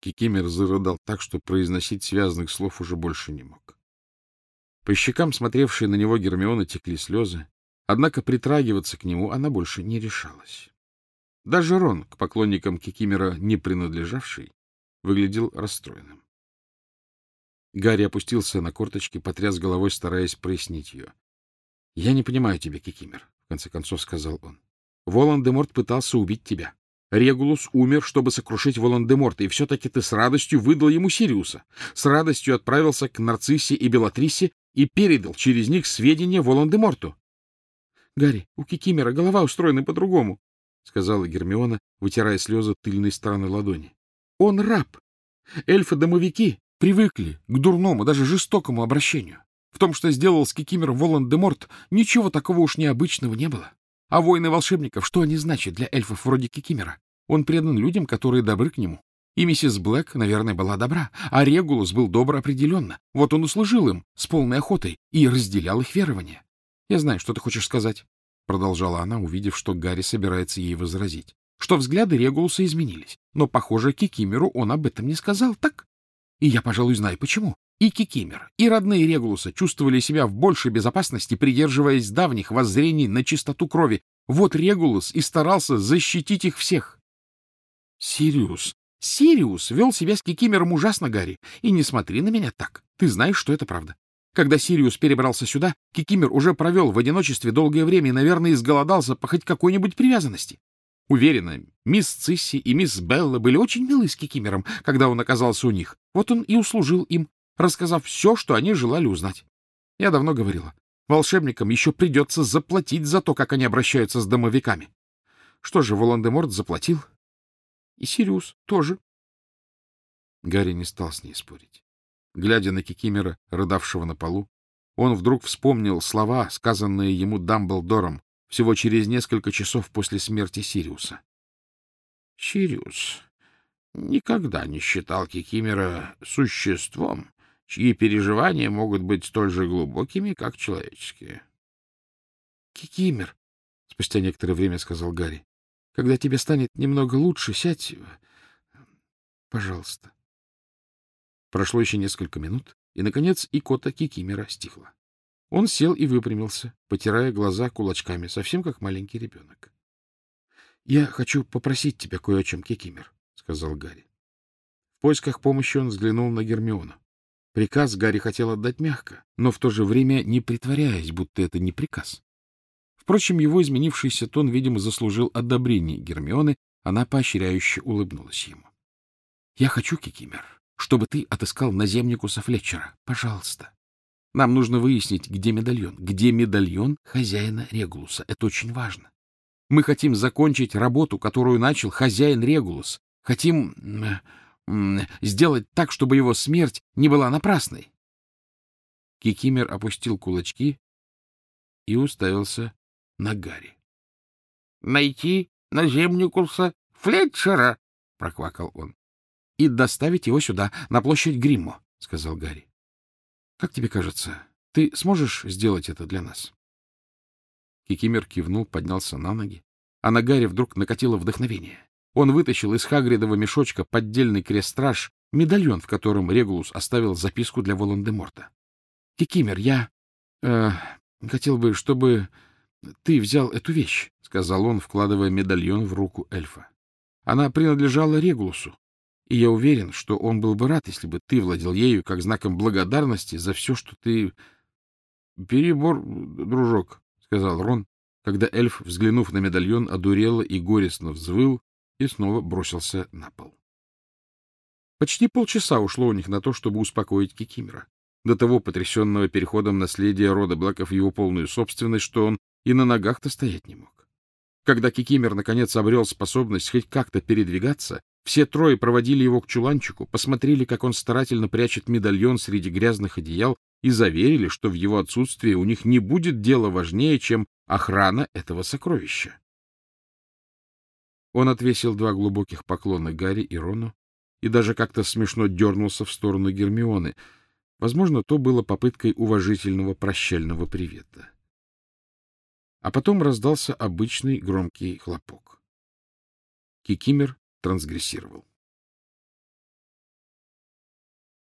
Кикимер зарыдал так, что произносить связанных слов уже больше не мог. По щекам, смотревшей на него Гермиона, текли слезы, однако притрагиваться к нему она больше не решалась. Даже Рон, к поклонникам Кикимера не принадлежавший, выглядел расстроенным. Гарри опустился на корточки, потряс головой, стараясь прояснить ее. — Я не понимаю тебя, Кикимер, — в конце концов сказал он. — Волан-де-Морт пытался убить тебя. Регулус умер, чтобы сокрушить Волан-де-Морта, и все-таки ты с радостью выдал ему Сириуса, с радостью отправился к Нарциссе и Белатрисе и передал через них сведения Волан-де-Морту. — Гарри, у Кикимера голова устроена по-другому, — сказала Гермиона, вытирая слезы тыльной стороны ладони. — Он раб. Эльфы-домовики привыкли к дурному, даже жестокому обращению. В том, что сделал с Кикимером Волан-де-Морт, ничего такого уж необычного не было. А воины волшебников, что они значат для эльфов вроде Кикимера? Он предан людям, которые добры к нему. И миссис Блэк, наверное, была добра, а Регулус был добр определенно. Вот он услужил им с полной охотой и разделял их верования. Я знаю, что ты хочешь сказать, — продолжала она, увидев, что Гарри собирается ей возразить, что взгляды Регулуса изменились. Но, похоже, Кикимеру он об этом не сказал, так? И я, пожалуй, знаю, почему. И Кикимер, и родные Регулуса чувствовали себя в большей безопасности, придерживаясь давних воззрений на чистоту крови. Вот Регулус и старался защитить их всех. Сириус. Сириус вел себя с Кикимером ужасно, Гарри. И не смотри на меня так. Ты знаешь, что это правда. Когда Сириус перебрался сюда, Кикимер уже провел в одиночестве долгое время и, наверное, изголодался по хоть какой-нибудь привязанности. Уверена, мисс Цисси и мисс Белла были очень милы с Кикимером, когда он оказался у них. Вот он и услужил им рассказав все, что они желали узнать. Я давно говорила, волшебникам еще придется заплатить за то, как они обращаются с домовиками. Что же, Волан-де-Морт заплатил? И Сириус тоже. Гарри не стал с ней спорить. Глядя на Кикимера, рыдавшего на полу, он вдруг вспомнил слова, сказанные ему Дамблдором всего через несколько часов после смерти Сириуса. — Сириус никогда не считал Кикимера существом, чьи переживания могут быть столь же глубокими, как человеческие. — Кикимер, — спустя некоторое время сказал Гарри, — когда тебе станет немного лучше, сядь, пожалуйста. Прошло еще несколько минут, и, наконец, икота Кикимера стихла. Он сел и выпрямился, потирая глаза кулачками, совсем как маленький ребенок. — Я хочу попросить тебя кое о чем, Кикимер, — сказал Гарри. В поисках помощи он взглянул на Гермиону. Приказ Гарри хотел отдать мягко, но в то же время не притворяясь, будто это не приказ. Впрочем, его изменившийся тон, видимо, заслужил одобрение Гермионы, она поощряюще улыбнулась ему. — Я хочу, Кикимер, чтобы ты отыскал наземникуса Флетчера. Пожалуйста. Нам нужно выяснить, где медальон. Где медальон хозяина Регулуса. Это очень важно. Мы хотим закончить работу, которую начал хозяин Регулус. Хотим сделать так, чтобы его смерть не была напрасной. Кикимер опустил кулачки и уставился на Гарри. — Найти наземникуса Флетчера, — проквакал он. — И доставить его сюда, на площадь Гриммо, — сказал Гарри. — Как тебе кажется, ты сможешь сделать это для нас? Кикимер кивнул, поднялся на ноги, а на Гарри вдруг накатило вдохновение. Он вытащил из Хагридова мешочка поддельный крест-страж, медальон, в котором Регулус оставил записку для Волан-де-Морта. — Кикимер, я э, хотел бы, чтобы ты взял эту вещь, — сказал он, вкладывая медальон в руку эльфа. Она принадлежала Регулусу, и я уверен, что он был бы рад, если бы ты владел ею как знаком благодарности за все, что ты... — Перебор, дружок, — сказал Рон, когда эльф, взглянув на медальон, одурело и горестно взвыл и снова бросился на пол. Почти полчаса ушло у них на то, чтобы успокоить Кикимера, до того потрясенного переходом наследия рода Блэков в его полную собственность, что он и на ногах-то стоять не мог. Когда Кикимер наконец обрел способность хоть как-то передвигаться, все трое проводили его к чуланчику, посмотрели, как он старательно прячет медальон среди грязных одеял, и заверили, что в его отсутствии у них не будет дела важнее, чем охрана этого сокровища. Он отвесил два глубоких поклона Гарри и Рону и даже как-то смешно дернулся в сторону Гермионы. Возможно, то было попыткой уважительного прощального привета. А потом раздался обычный громкий хлопок. Кикимер трансгрессировал.